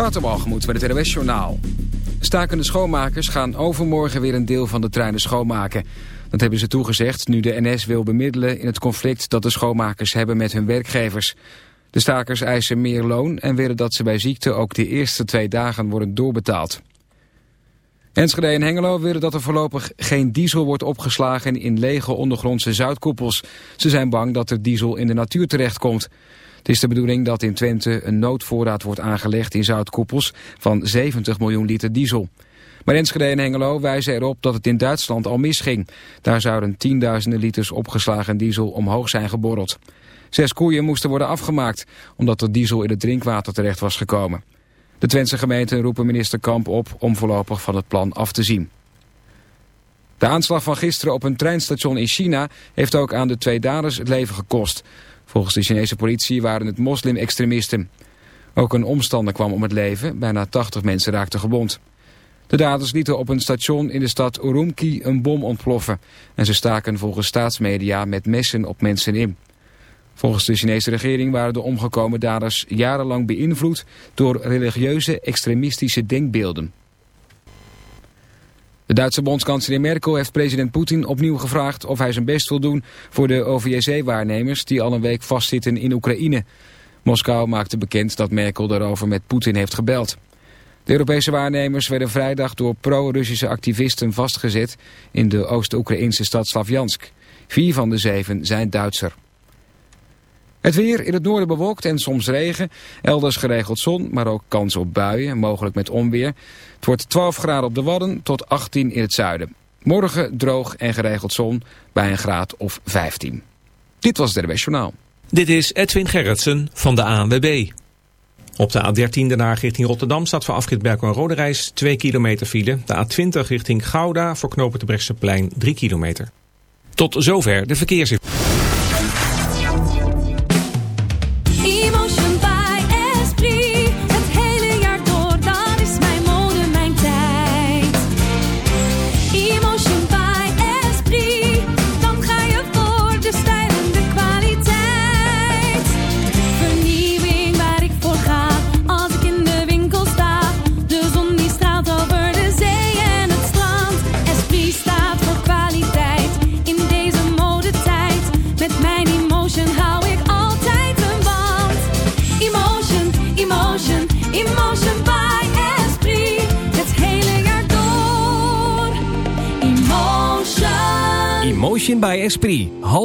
Waterbalgemoed bij het RWS Journaal. Stakende schoonmakers gaan overmorgen weer een deel van de treinen schoonmaken. Dat hebben ze toegezegd nu de NS wil bemiddelen in het conflict dat de schoonmakers hebben met hun werkgevers. De stakers eisen meer loon en willen dat ze bij ziekte ook de eerste twee dagen worden doorbetaald. Enschede en Hengelo willen dat er voorlopig geen diesel wordt opgeslagen in lege ondergrondse zoutkoepels. Ze zijn bang dat er diesel in de natuur terechtkomt. Het is de bedoeling dat in Twente een noodvoorraad wordt aangelegd in zoutkoepels van 70 miljoen liter diesel. Maar Enschede en Hengelo wijzen erop dat het in Duitsland al misging. Daar zouden tienduizenden liters opgeslagen diesel omhoog zijn geborreld. Zes koeien moesten worden afgemaakt omdat er diesel in het drinkwater terecht was gekomen. De Twentse gemeenten roepen minister Kamp op om voorlopig van het plan af te zien. De aanslag van gisteren op een treinstation in China heeft ook aan de twee daders het leven gekost. Volgens de Chinese politie waren het moslim-extremisten. Ook een omstander kwam om het leven, bijna 80 mensen raakten gewond. De daders lieten op een station in de stad Urumqi een bom ontploffen... en ze staken volgens staatsmedia met messen op mensen in. Volgens de Chinese regering waren de omgekomen daders jarenlang beïnvloed... door religieuze extremistische denkbeelden. De Duitse bondskanselier Merkel heeft president Poetin opnieuw gevraagd of hij zijn best wil doen voor de OVSE-waarnemers die al een week vastzitten in Oekraïne. Moskou maakte bekend dat Merkel daarover met Poetin heeft gebeld. De Europese waarnemers werden vrijdag door pro-Russische activisten vastgezet in de Oost-Oekraïnse stad Slavjansk. Vier van de zeven zijn Duitser. Het weer in het noorden bewolkt en soms regen. Elders geregeld zon, maar ook kans op buien, mogelijk met onweer. Het wordt 12 graden op de Wadden tot 18 in het zuiden. Morgen droog en geregeld zon bij een graad of 15. Dit was het RWS. Dit is Edwin Gerritsen van de ANWB. Op de A13 Den Haag richting Rotterdam staat voor afrit Berkel en Roderijs 2 kilometer file. De A20 richting Gouda voor knopen de Brechtseplein 3 kilometer. Tot zover de verkeersinformatie.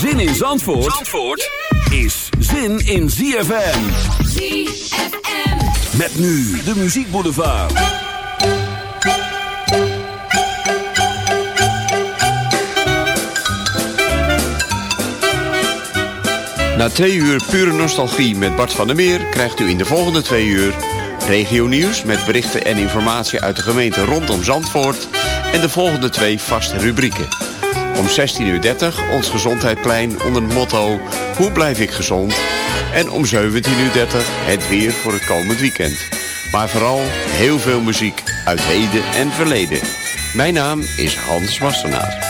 Zin in Zandvoort, Zandvoort is zin in ZFM. ZFM. Met nu de Muziek Boulevard. Na twee uur pure nostalgie met Bart van der Meer... krijgt u in de volgende twee uur regio nieuws... met berichten en informatie uit de gemeente rondom Zandvoort... en de volgende twee vaste rubrieken. Om 16.30 uur ons gezondheidsplein onder het motto... Hoe blijf ik gezond? En om 17.30 uur het weer voor het komend weekend. Maar vooral heel veel muziek uit heden en verleden. Mijn naam is Hans Wassenaar.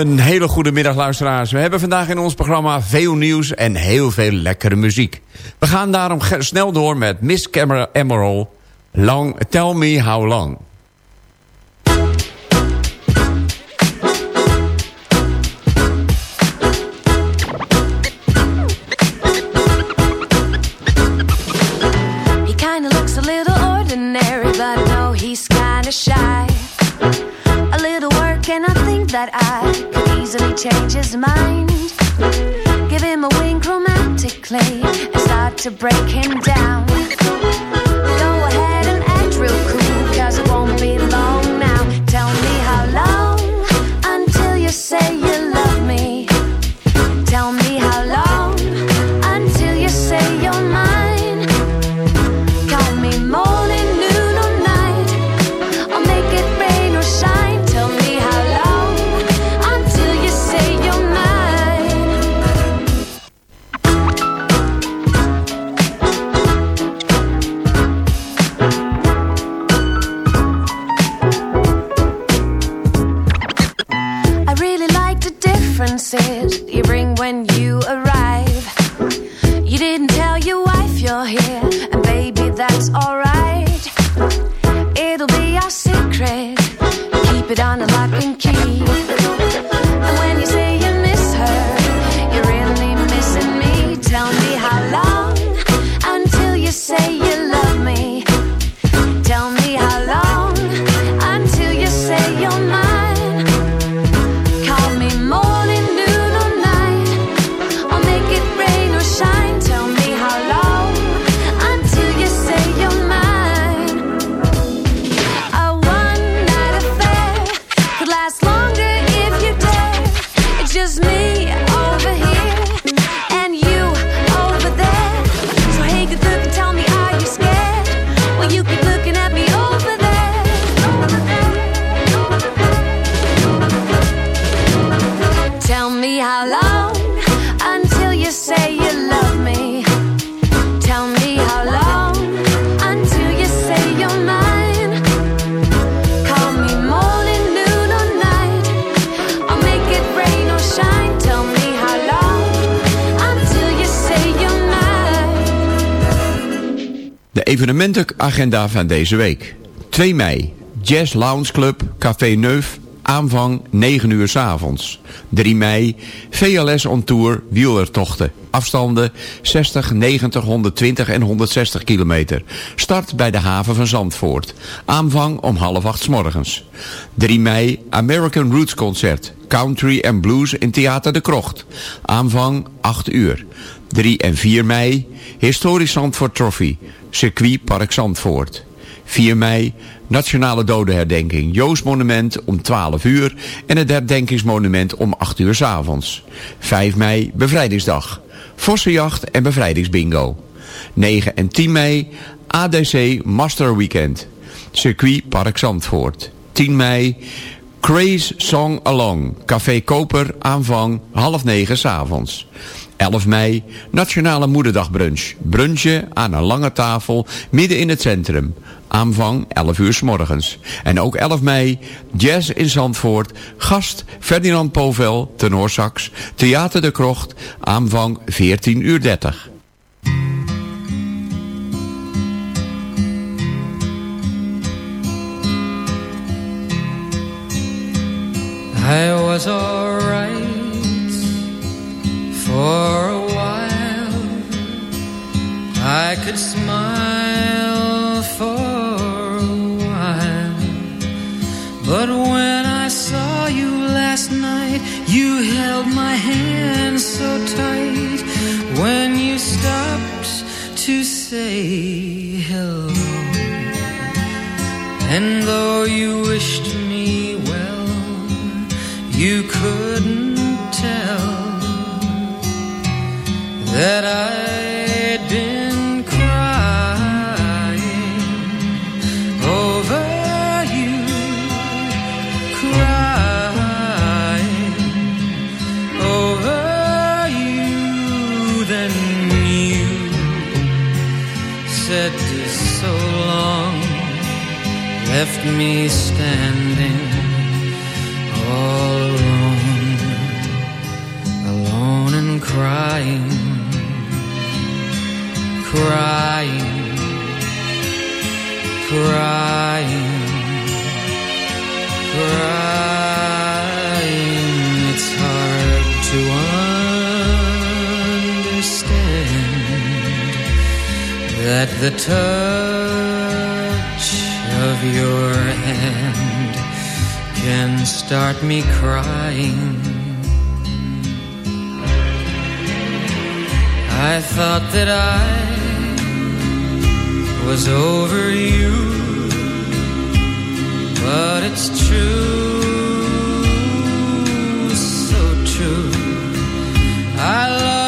Een hele goede middag luisteraars. We hebben vandaag in ons programma veel nieuws en heel veel lekkere muziek. We gaan daarom snel door met Miss Camera Emerald. Long, tell me how long. That I change his mind. Give him a wink romantically and start to break him down. Evenementenagenda van deze week. 2 mei. Jazz Lounge Club, Café Neuf, aanvang 9 uur 's avonds. 3 mei. VLS on Tour, wielertochten. Afstanden 60, 90, 120 en 160 kilometer. Start bij de haven van Zandvoort. Aanvang om half acht 's morgens. 3 mei. American Roots Concert. Country en Blues in Theater de Krocht. Aanvang 8 uur. 3 en 4 mei. Historisch Zandvoort Trophy. Circuit Park Zandvoort. 4 mei, Nationale Dodenherdenking. Joost Monument om 12 uur en het herdenkingsmonument om 8 uur 's avonds. 5 mei, Bevrijdingsdag. Vossenjacht en Bevrijdingsbingo. 9 en 10 mei, ADC Master Weekend. Circuit Park Zandvoort. 10 mei, Craze Song Along. Café Koper, aanvang half negen 's avonds. 11 mei, Nationale Moederdagbrunch. Brunchen aan een lange tafel midden in het centrum. Aanvang 11 uur 's morgens. En ook 11 mei, Jazz in Zandvoort. Gast Ferdinand Povel, tenorsax. Theater de Krocht. Aanvang 14 uur 30. I was alright I could smile for a while. But when I saw you last night, you held my hand so tight. When you stopped to say hello. And me standing all alone. alone And crying, crying, crying, crying. It's hard to understand that the touch can start me crying. I thought that I was over you, but it's true, so true. I love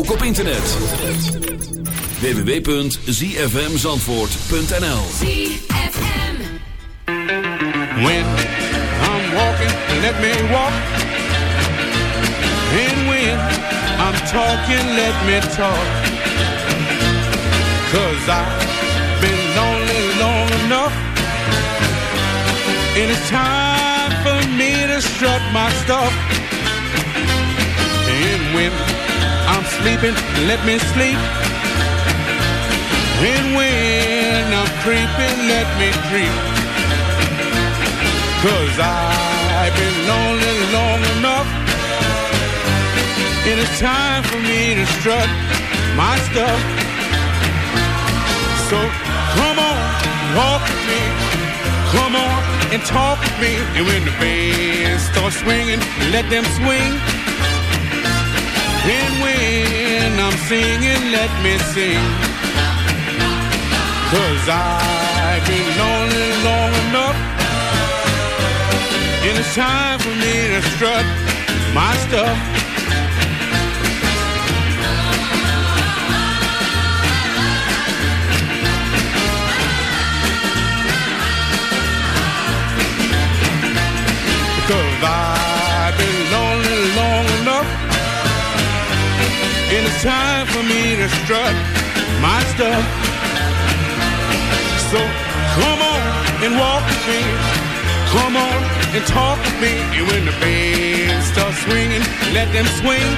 ook op internet. www.zfmzandvoort.nl When I'm walking, let me walk. And when I'm talking, let me talk. Cause I've been lonely long enough. And it's time for me to strut my stuff. And when I'm sleeping, let me sleep. And when I'm creeping, let me creep. Cause I've been lonely long enough. And it's time for me to strut my stuff. So come on, walk with me. Come on and talk with me. And when the band starts swinging, let them swing. And when I'm singing, let me sing. Cause I've been lonely long enough. And it's time for me to strut my stuff. Cause I've And it's time for me to strut my stuff. So come on and walk with me. Come on and talk with me. And when the band starts swinging, let them swing.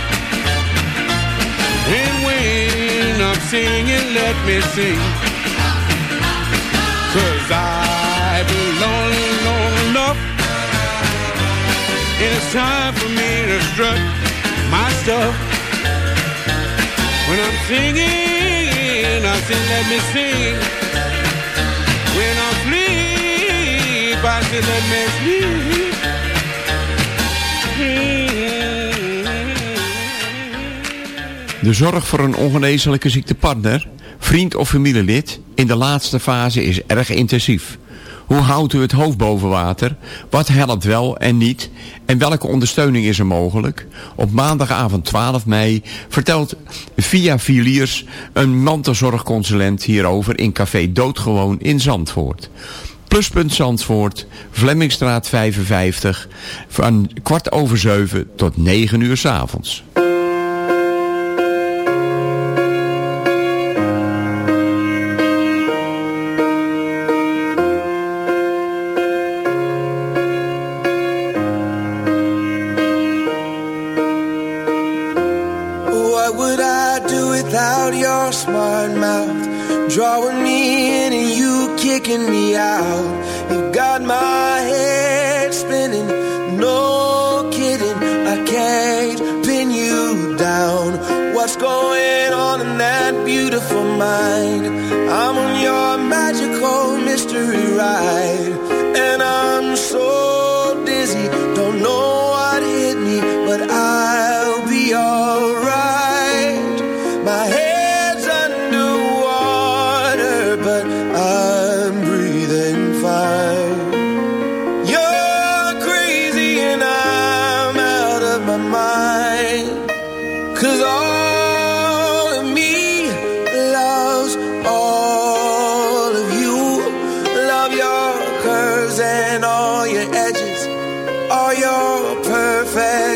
And when I'm singing, let me sing. Cause been lonely long enough. And it's time for me to strut my stuff. When I'm singing, I me. When I me. De zorg voor een ongeneeslijke ziekte partner, vriend of familielid in de laatste fase is erg intensief. Hoe houdt u het hoofd boven water? Wat helpt wel en niet? En welke ondersteuning is er mogelijk? Op maandagavond 12 mei vertelt Via Filiers een mantelzorgconsulent hierover in Café Doodgewoon in Zandvoort. Pluspunt Zandvoort, Vlemmingstraat 55, van kwart over zeven tot negen uur s avonds.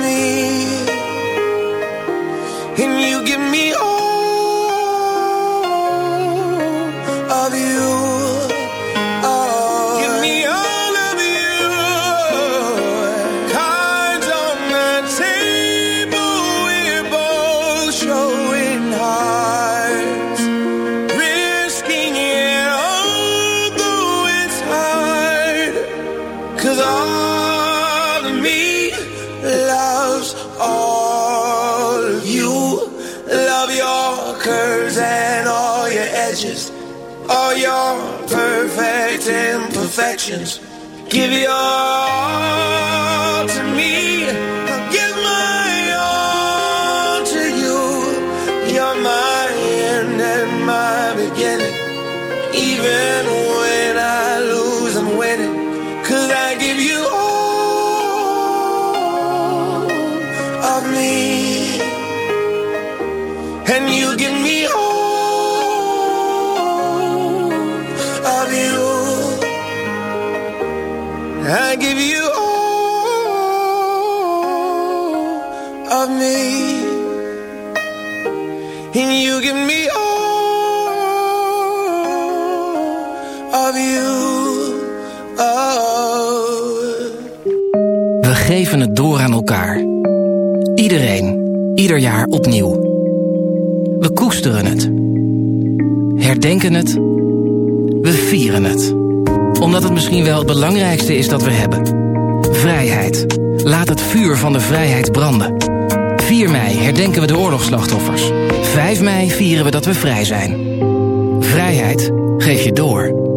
family misschien wel het belangrijkste is dat we hebben. Vrijheid. Laat het vuur van de vrijheid branden. 4 mei herdenken we de oorlogsslachtoffers. 5 mei vieren we dat we vrij zijn. Vrijheid geef je door.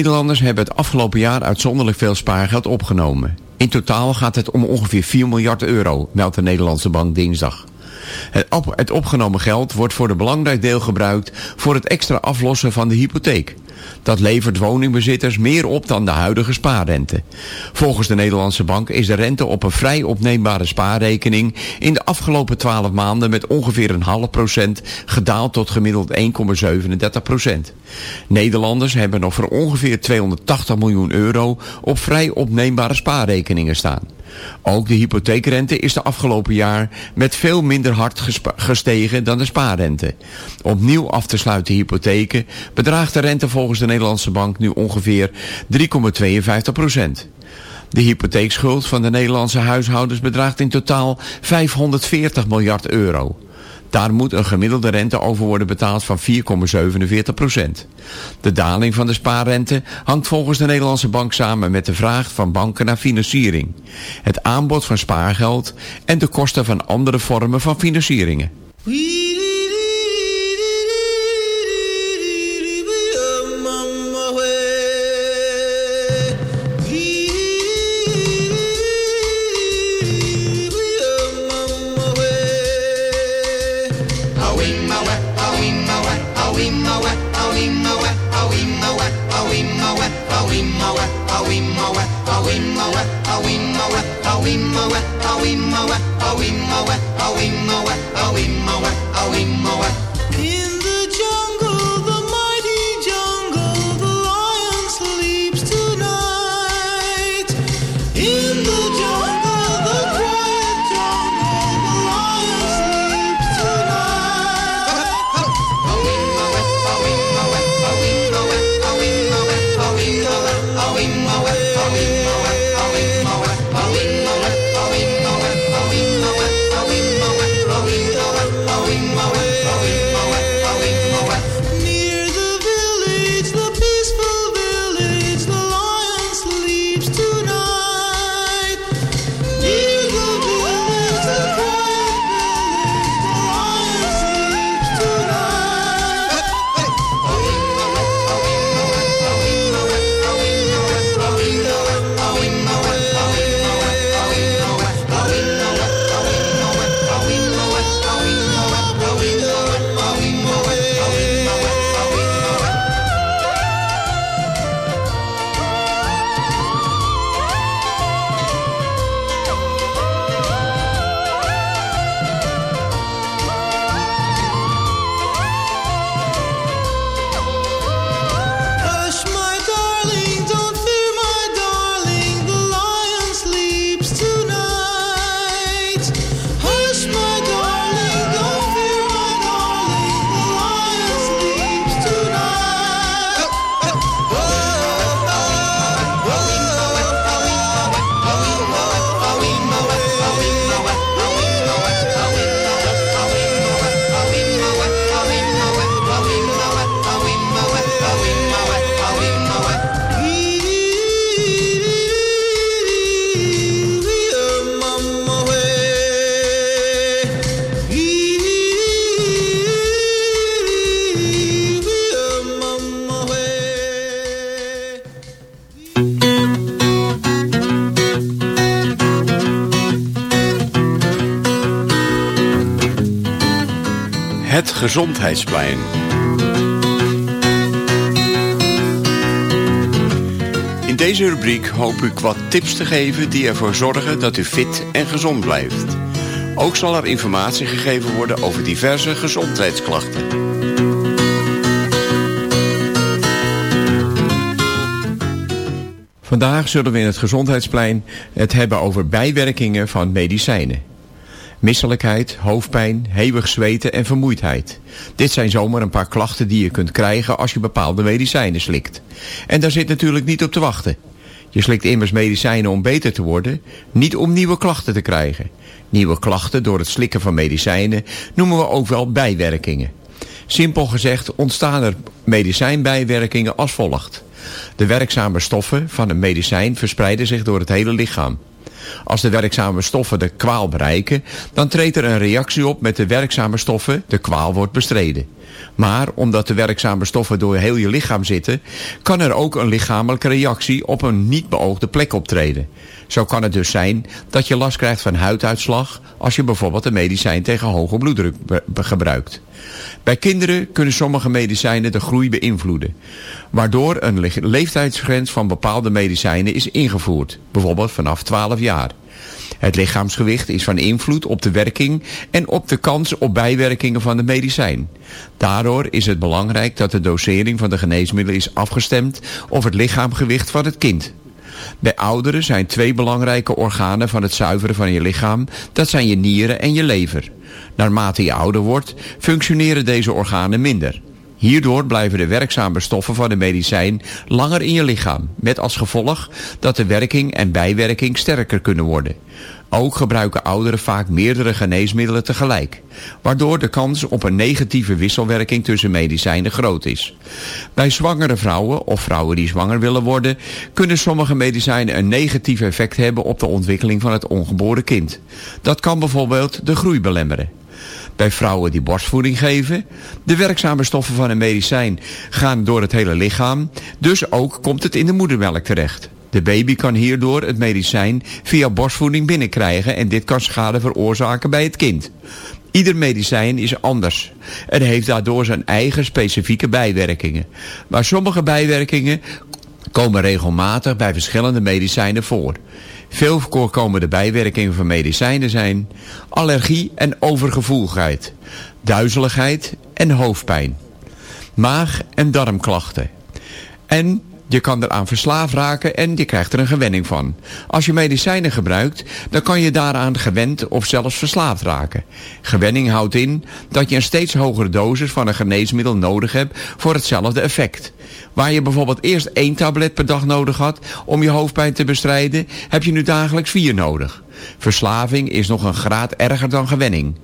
Nederlanders hebben het afgelopen jaar uitzonderlijk veel spaargeld opgenomen. In totaal gaat het om ongeveer 4 miljard euro, meldt de Nederlandse Bank dinsdag. Het, het opgenomen geld wordt voor een belangrijk deel gebruikt voor het extra aflossen van de hypotheek. Dat levert woningbezitters meer op dan de huidige spaarrente. Volgens de Nederlandse Bank is de rente op een vrij opneembare spaarrekening in de afgelopen 12 maanden met ongeveer een half procent gedaald tot gemiddeld 1,37 procent. Nederlanders hebben nog voor ongeveer 280 miljoen euro op vrij opneembare spaarrekeningen staan. Ook de hypotheekrente is de afgelopen jaar met veel minder hard gestegen dan de spaarrente. Opnieuw af te sluiten hypotheken bedraagt de rente volgens de Nederlandse bank nu ongeveer 3,52 procent. De hypotheekschuld van de Nederlandse huishoudens bedraagt in totaal 540 miljard euro. Daar moet een gemiddelde rente over worden betaald van 4,47 procent. De daling van de spaarrente hangt volgens de Nederlandse bank samen met de vraag van banken naar financiering, het aanbod van spaargeld en de kosten van andere vormen van financieringen. Gezondheidsplein. In deze rubriek hoop ik wat tips te geven die ervoor zorgen dat u fit en gezond blijft. Ook zal er informatie gegeven worden over diverse gezondheidsklachten. Vandaag zullen we in het gezondheidsplein het hebben over bijwerkingen van medicijnen. Misselijkheid, hoofdpijn, hevig zweten en vermoeidheid. Dit zijn zomaar een paar klachten die je kunt krijgen als je bepaalde medicijnen slikt. En daar zit natuurlijk niet op te wachten. Je slikt immers medicijnen om beter te worden, niet om nieuwe klachten te krijgen. Nieuwe klachten door het slikken van medicijnen noemen we ook wel bijwerkingen. Simpel gezegd ontstaan er medicijnbijwerkingen als volgt. De werkzame stoffen van een medicijn verspreiden zich door het hele lichaam. Als de werkzame stoffen de kwaal bereiken, dan treedt er een reactie op met de werkzame stoffen, de kwaal wordt bestreden. Maar omdat de werkzame stoffen door heel je lichaam zitten, kan er ook een lichamelijke reactie op een niet beoogde plek optreden. Zo kan het dus zijn dat je last krijgt van huiduitslag als je bijvoorbeeld een medicijn tegen hoge bloeddruk gebruikt. Bij kinderen kunnen sommige medicijnen de groei beïnvloeden, waardoor een le- leeftijdsgrens van bepaalde medicijnen is ingevoerd, bijvoorbeeld vanaf 12 jaar. Het lichaamsgewicht is van invloed op de werking en op de kans op bijwerkingen van de medicijn. Daardoor is het belangrijk dat de dosering van de geneesmiddelen is afgestemd op het lichaamgewicht van het kind. Bij ouderen zijn twee belangrijke organen van het zuiveren van je lichaam. Dat zijn je nieren en je lever. Naarmate je ouder wordt, functioneren deze organen minder. Hierdoor blijven de werkzame stoffen van de medicijn langer in je lichaam. Met als gevolg dat de werking en bijwerking sterker kunnen worden. Ook gebruiken ouderen vaak meerdere geneesmiddelen tegelijk. Waardoor de kans op een negatieve wisselwerking tussen medicijnen groot is. Bij zwangere vrouwen of vrouwen die zwanger willen worden... kunnen sommige medicijnen een negatief effect hebben op de ontwikkeling van het ongeboren kind. Dat kan bijvoorbeeld de groei belemmeren. Bij vrouwen die borstvoeding geven. De werkzame stoffen van een medicijn gaan door het hele lichaam. Dus ook komt het in de moedermelk terecht. De baby kan hierdoor het medicijn via borstvoeding binnenkrijgen en dit kan schade veroorzaken bij het kind. Ieder medicijn is anders en heeft daardoor zijn eigen specifieke bijwerkingen. Maar sommige bijwerkingen komen regelmatig bij verschillende medicijnen voor. Veel voorkomende bijwerkingen van medicijnen zijn allergie en overgevoeligheid, duizeligheid en hoofdpijn, maag- en darmklachten. En je kan eraan verslaafd raken en je krijgt er een gewenning van. Als je medicijnen gebruikt, dan kan je daaraan gewend of zelfs verslaafd raken. Gewenning houdt in dat je een steeds hogere dosis van een geneesmiddel nodig hebt voor hetzelfde effect. Waar je bijvoorbeeld eerst één tablet per dag nodig had om je hoofdpijn te bestrijden, heb je nu dagelijks vier nodig. Verslaving is nog een graad erger dan gewenning.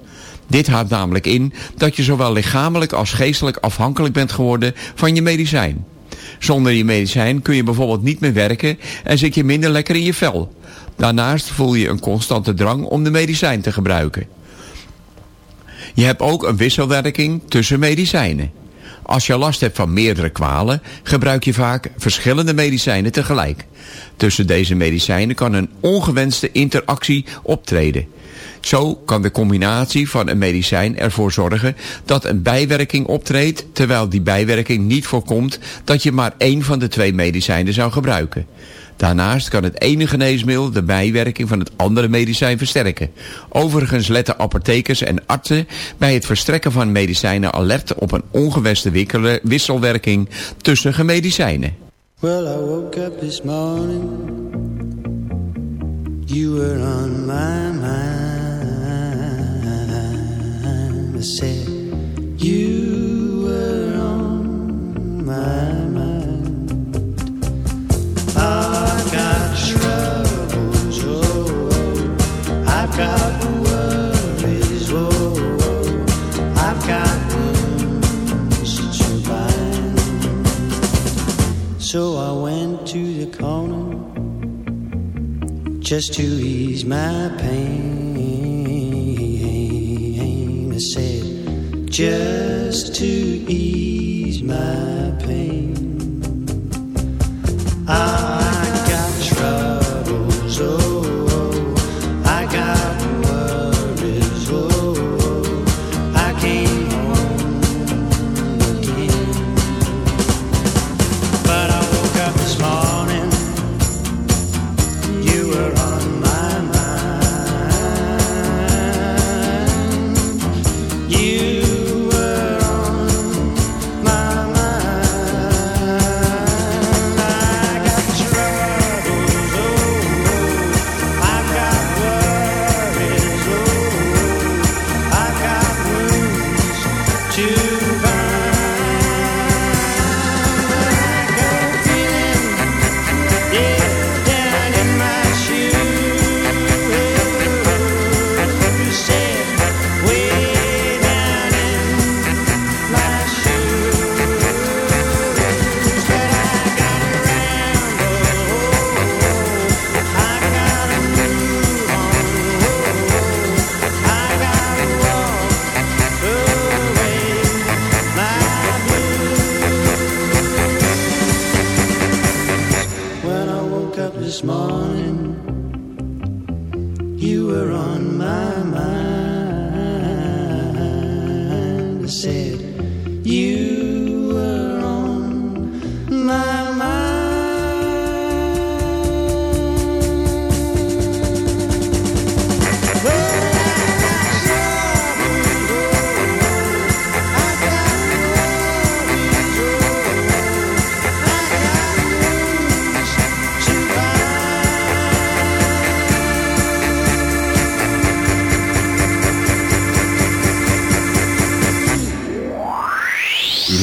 Dit houdt namelijk in dat je zowel lichamelijk als geestelijk afhankelijk bent geworden van je medicijn. Zonder je medicijn kun je bijvoorbeeld niet meer werken en zit je minder lekker in je vel. Daarnaast voel je een constante drang om de medicijn te gebruiken. Je hebt ook een wisselwerking tussen medicijnen. Als je last hebt van meerdere kwalen, gebruik je vaak verschillende medicijnen tegelijk. Tussen deze medicijnen kan een ongewenste interactie optreden. Zo kan de combinatie van een medicijn ervoor zorgen dat een bijwerking optreedt, terwijl die bijwerking niet voorkomt dat je maar één van de twee medicijnen zou gebruiken. Daarnaast kan het ene geneesmiddel de bijwerking van het andere medicijn versterken. Overigens letten apothekers en artsen bij het verstrekken van medicijnen alert op een ongewenste wisselwerking tussen medicijnen. Well, I woke up this morning. I said, You were on my mind. I've got troubles, oh. I've got worries, oh. I've got to bind. So I went to the corner just to ease my pain. Just to ease my pain. I woke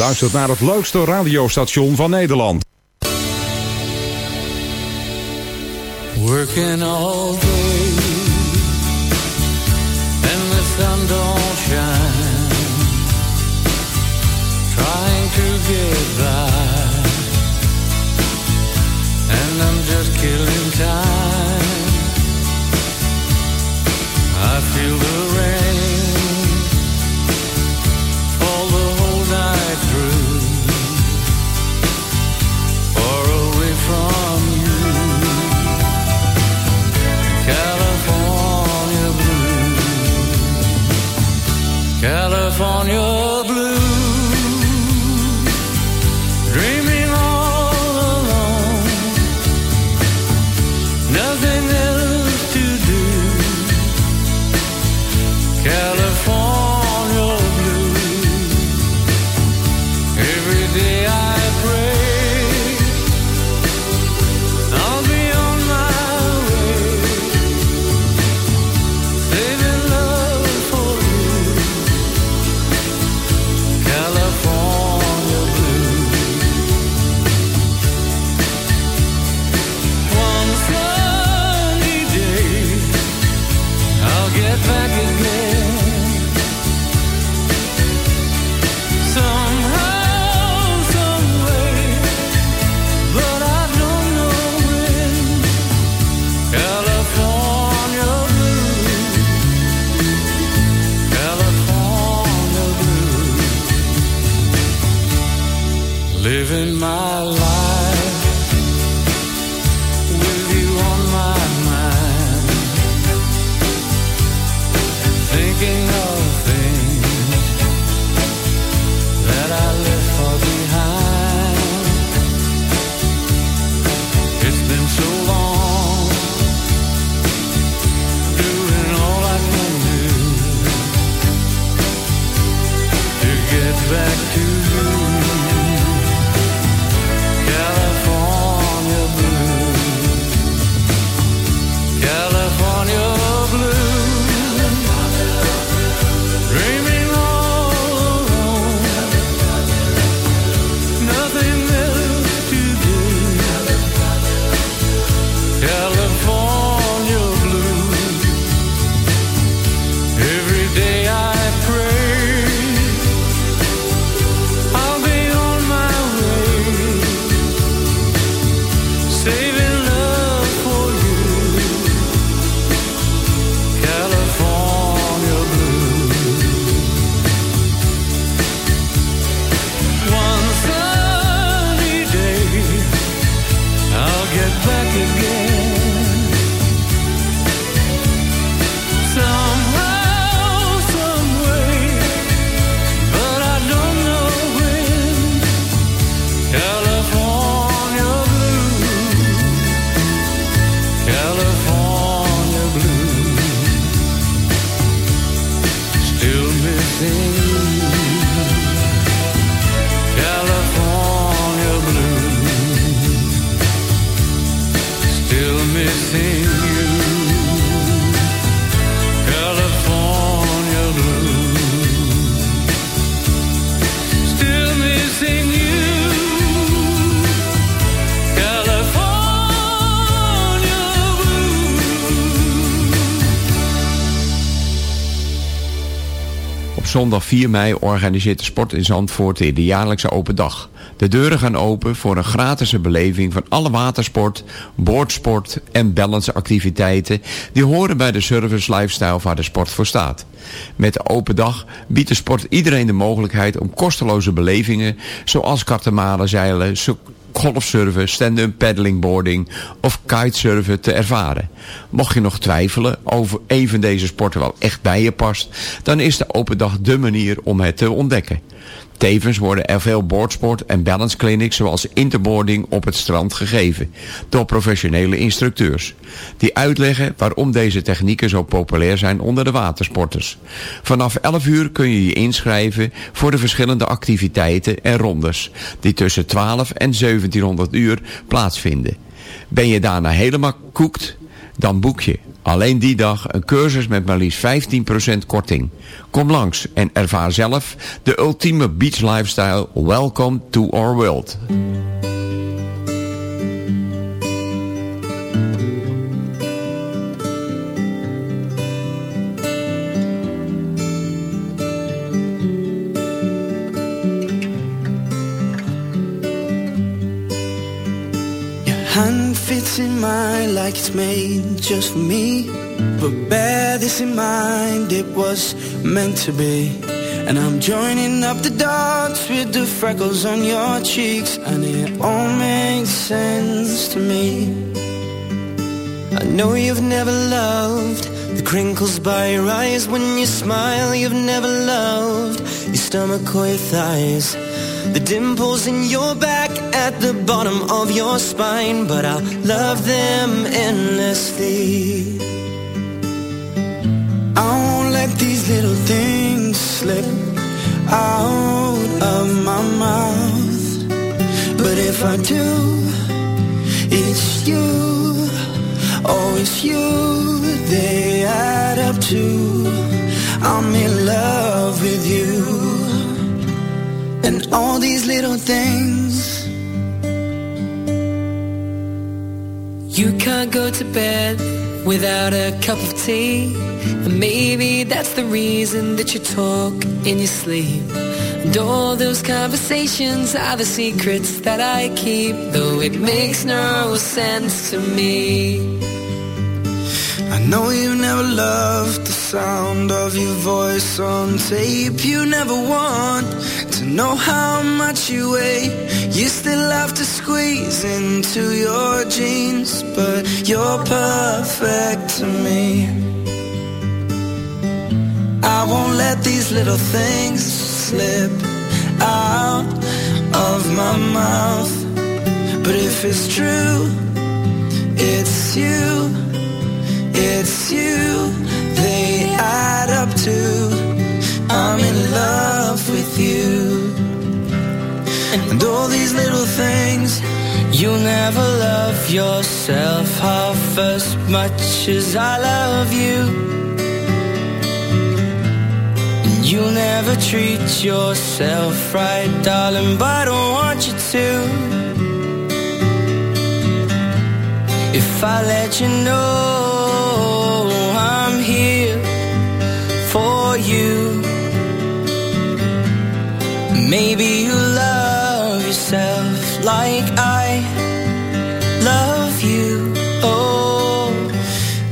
luistert naar het leukste radiostation van Nederland. Working all day and the sun don't shine. Trying to get by, and I'm just killing time. Zondag 4 mei organiseert de sport in Zandvoort de jaarlijkse open dag. De deuren gaan open voor een gratis beleving van alle watersport, boordsport en balanceactiviteiten die horen bij de service lifestyle waar de sport voor staat. Met de open dag biedt de sport iedereen de mogelijkheid om kosteloze belevingen zoals kartemalen, zeilen, golfsurfen, stand-up paddlingboarding of kitesurfen te ervaren. Mocht je nog twijfelen over een van deze sporten wel echt bij je past, dan is de open dag de manier om het te ontdekken. Tevens worden er veel boardsport en balance clinics zoals interboarding op het strand gegeven door professionele instructeurs. Die uitleggen waarom deze technieken zo populair zijn onder de watersporters. Vanaf 11 uur kun je je inschrijven voor de verschillende activiteiten en rondes die tussen 12 en 1700 uur plaatsvinden. Ben je daarna helemaal koekt, dan boek je alleen die dag een cursus met maar liefst 15% korting. Kom langs en ervaar zelf de ultieme beach lifestyle. Welcome to our world. Hand fits in mine like it's made just for me. But bear this in mind, it was meant to be. And I'm joining up the dots with the freckles on your cheeks, and it all makes sense to me. I know you've never loved the crinkles by your eyes when you smile. You've never loved your stomach or your thighs. The dimples in your back at the bottom of your spine, but I'll love them endlessly. I won't let these little things slip out of my mouth. But if I do, it's you, oh, it's you they add up to. I'm in love with you. And all these little things You can't go to bed without a cup of tea. And maybe that's the reason that you talk in your sleep. And all those conversations are the secrets that I keep, though it makes no sense to me. I know you never loved the sound of your voice on tape. You never want to know how much you weigh. You still have to squeeze into your jeans, but you're perfect to me. I won't let these little things slip out of my mouth. But if it's true, it's you, it's you, they add up to I'm in love with you. All these little things, You'll never love yourself half as much as I love you. You'll never treat yourself right, darling, but I don't want you to. If I let you know I'm here for you, maybe you love yourself like I love you. Oh,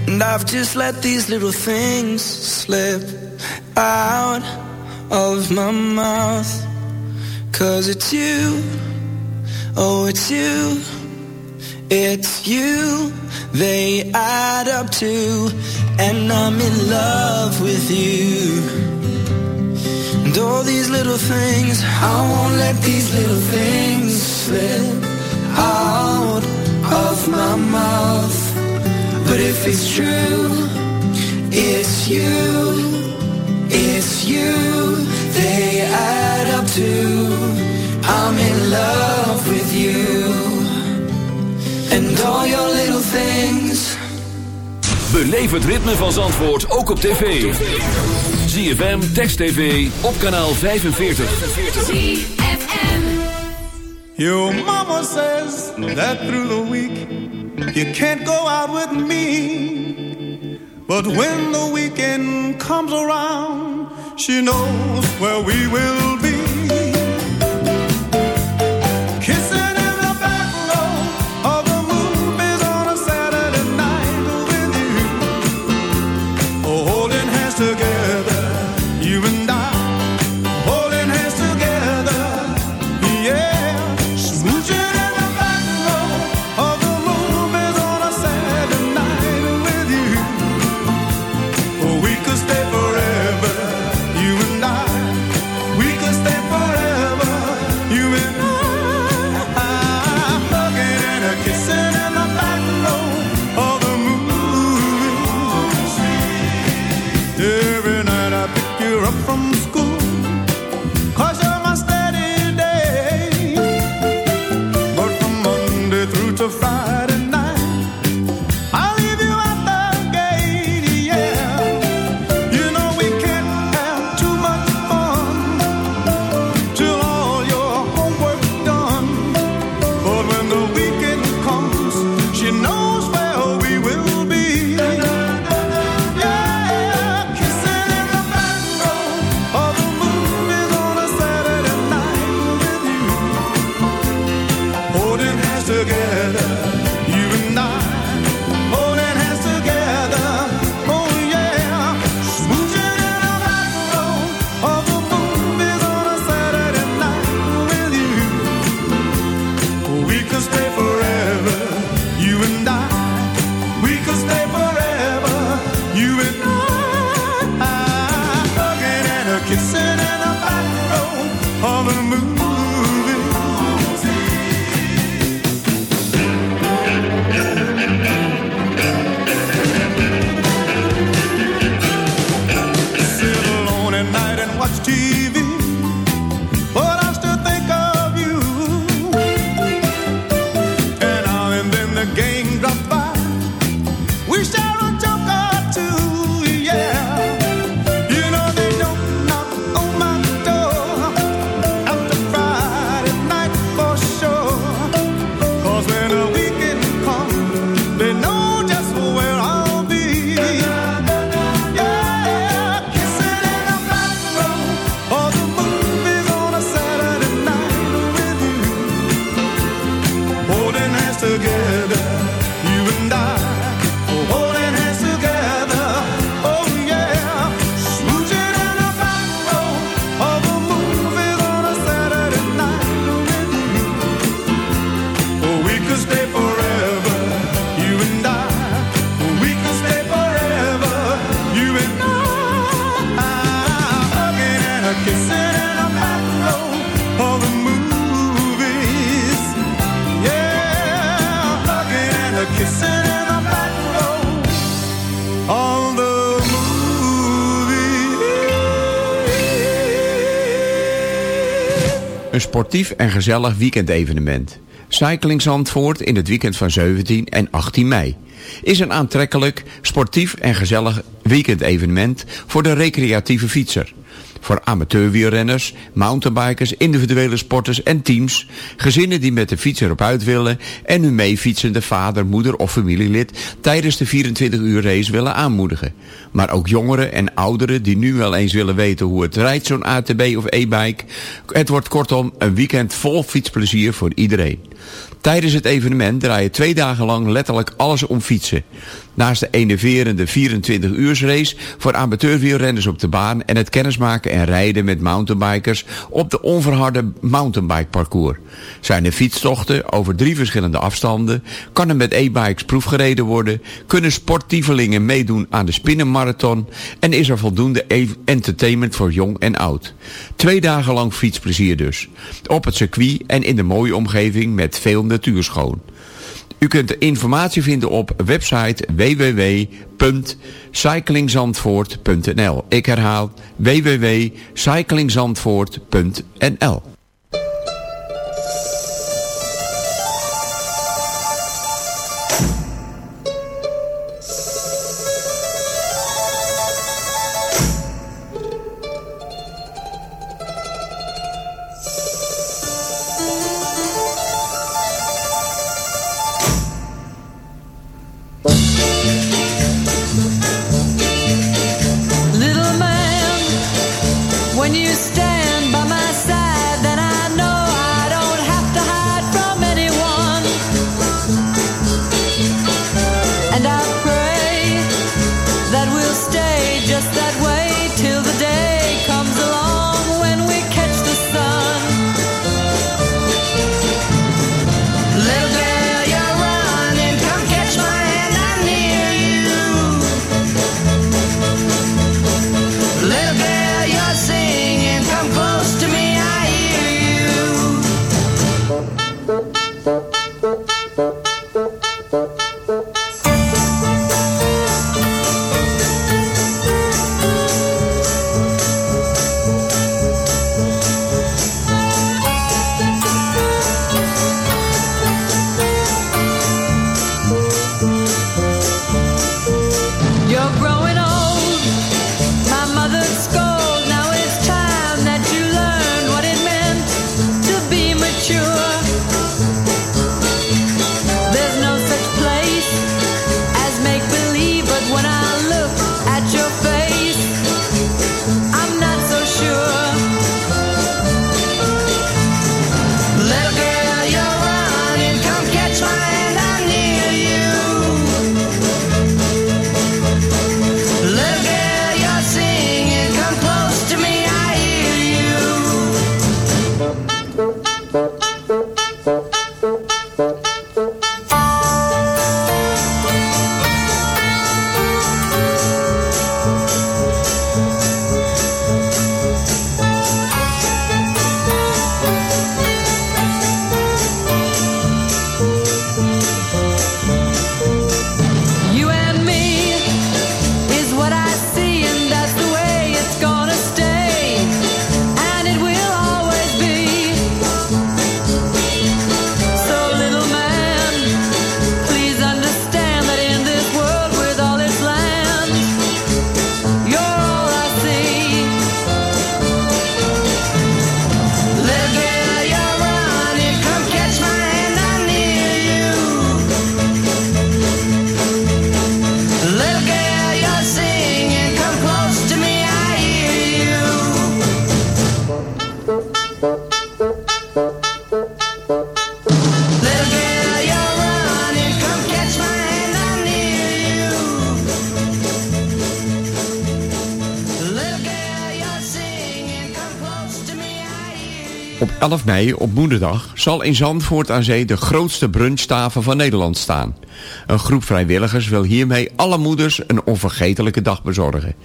and I've just let these little things slip out of my mouth. Cause it's you, oh, it's you, it's you, they add up to, and I'm in love with you. All these little things, I won't let these little things slip out of my mouth. But if it's true, it's you, it's you, they add up to, I'm in love with you. And all your little things. Beleef het ritme van Zandvoort ook op tv. ZFM, Text TV, op kanaal 45. Your mama says that through the week you can't go out with me. But when the weekend comes around, she knows where we will be. Sportief en gezellig weekendevenement. Cycling Zandvoort in het weekend van 17 en 18 mei is een aantrekkelijk, sportief en gezellig weekendevenement voor de recreatieve fietser. Voor amateurwielrenners, mountainbikers, individuele sporters en teams, gezinnen die met de fiets erop uit willen en hun meefietsende vader, moeder of familielid tijdens de 24 uur race willen aanmoedigen. Maar ook jongeren en ouderen die nu wel eens willen weten hoe het rijdt zo'n ATB of e-bike. Het wordt kortom een weekend vol fietsplezier voor iedereen. Tijdens het evenement draaien twee dagen lang letterlijk alles om fietsen. Naast de enerverende 24 uursrace voor amateurwielrenners op de baan en het kennismaken en rijden met mountainbikers op de onverharde mountainbikeparcours. Zijn er fietstochten over drie verschillende afstanden, kan er met e-bikes proefgereden worden, kunnen sportievelingen meedoen aan de spinnenmarathon en is er voldoende e- entertainment voor jong en oud. Twee dagen lang fietsplezier dus. Op het circuit en in de mooie omgeving met veel natuurschoon. U kunt de informatie vinden op website www.cyclingzandvoort.nl Ik herhaal www.cyclingzandvoort.nl 11 mei, op moederdag, zal in Zandvoort aan Zee de grootste brunchtafel van Nederland staan. Een groep vrijwilligers wil hiermee alle moeders een onvergetelijke dag bezorgen.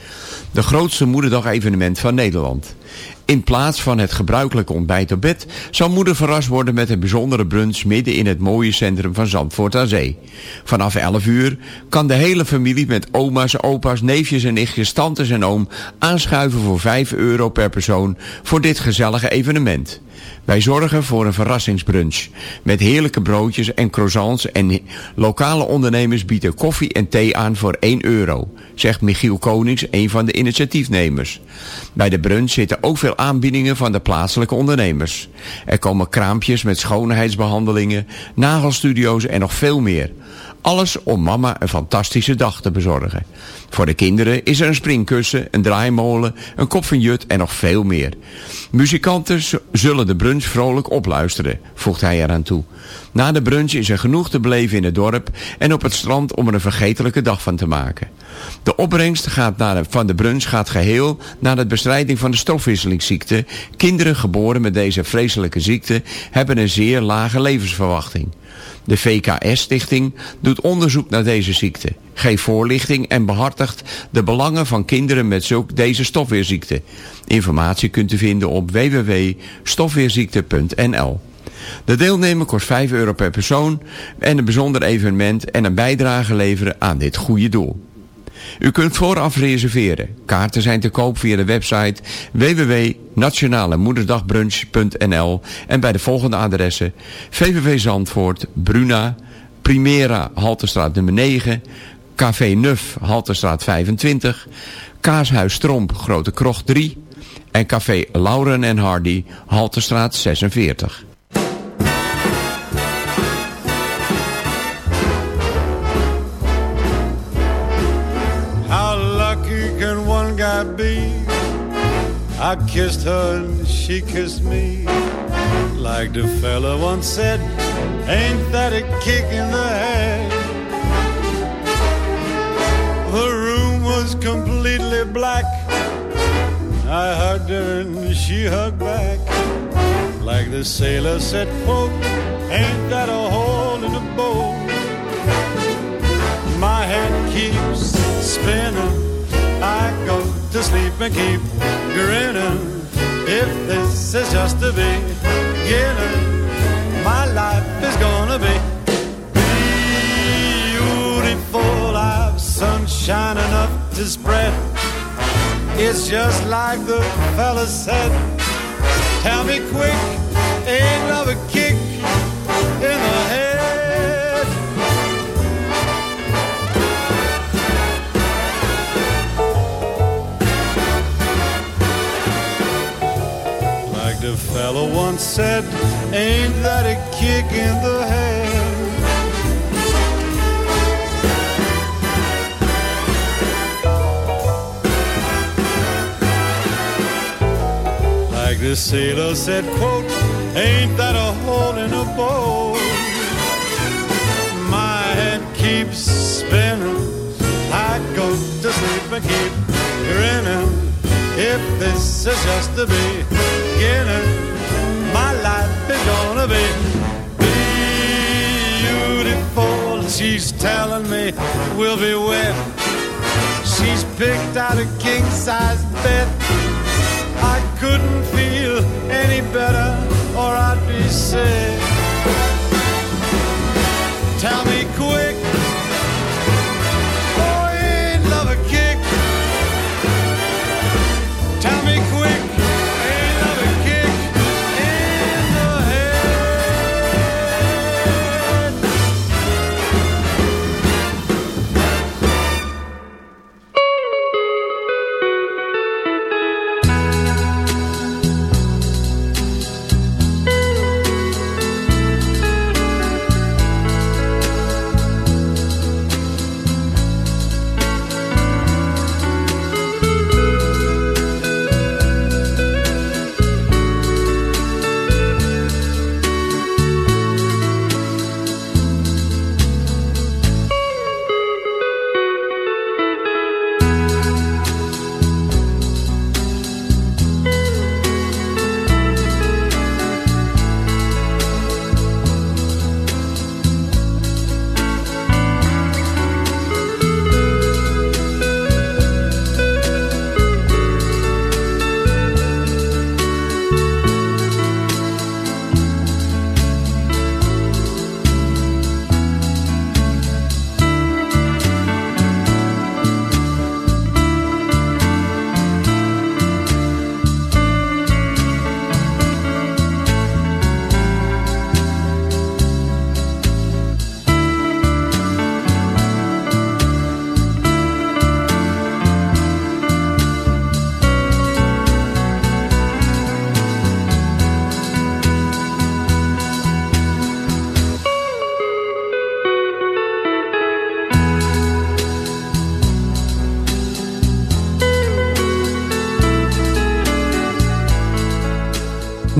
De grootste moederdag-evenement van Nederland. In plaats van het gebruikelijke ontbijt op bed... zal moeder verrast worden met een bijzondere brunch... midden in het mooie centrum van Zandvoort aan Zee. Vanaf 11 uur kan de hele familie met oma's, opa's, neefjes en nichtjes... tantes en oom aanschuiven voor 5 euro per persoon... voor dit gezellige evenement. Wij zorgen voor een verrassingsbrunch. Met heerlijke broodjes en croissants en lokale ondernemers bieden koffie en thee aan voor 1 euro, zegt Michiel Konings, een van de initiatiefnemers. Bij de brunch zitten ook veel aanbiedingen van de plaatselijke ondernemers. Er komen kraampjes met schoonheidsbehandelingen, nagelstudio's en nog veel meer. Alles om mama een fantastische dag te bezorgen. Voor de kinderen is er een springkussen, een draaimolen, een kop van jut en nog veel meer. Muzikanten zullen de brunch vrolijk opluisteren, voegt hij eraan toe. Na de brunch is er genoeg te beleven in het dorp en op het strand om er een vergetelijke dag van te maken. De opbrengst gaat naar van de brunch gaat geheel naar de bestrijding van de stofwisselingsziekte. Kinderen geboren met deze vreselijke ziekte hebben een zeer lage levensverwachting. De VKS-stichting doet onderzoek naar deze ziekte, geeft voorlichting en behartigt de belangen van kinderen met zulk deze stofweerziekte. Informatie kunt u vinden op www.stofweerziekte.nl. De deelnemer kost 5 euro per persoon en een bijzonder evenement en een bijdrage leveren aan dit goede doel. U kunt vooraf reserveren. Kaarten zijn te koop via de website www.nationalemoederdagbrunch.nl en bij de volgende adressen VVV Zandvoort, Bruna, Primera, Halterstraat nummer 9, Café Nuf, Halterstraat 25, Kaashuis Tromp, Grote Krocht 3 en Café Lauren en Hardy, Halterstraat 46. Guy be? I kissed her and she kissed me. Like the fella once said, ain't that a kick in the head? The room was completely black. I hugged her and she hugged back. Like the sailor said, quote, ain't that a hole in the boat? My head keeps spinning. I go to sleep and keep grinning. If this is just the beginning, my life is gonna be beautiful. I've sunshine enough to spread. It's just like the fella said. Tell me quick, ain't love a kick in the once said, ain't that a kick in the head? Like the sailor said, quote, ain't that a hole in a boat? My head keeps spinning. I go to sleep and keep grinning. If this is just the beginning, life is gonna be beautiful. She's telling me we'll be wet. She's picked out a king size bed. I couldn't feel any better, or I'd be sick.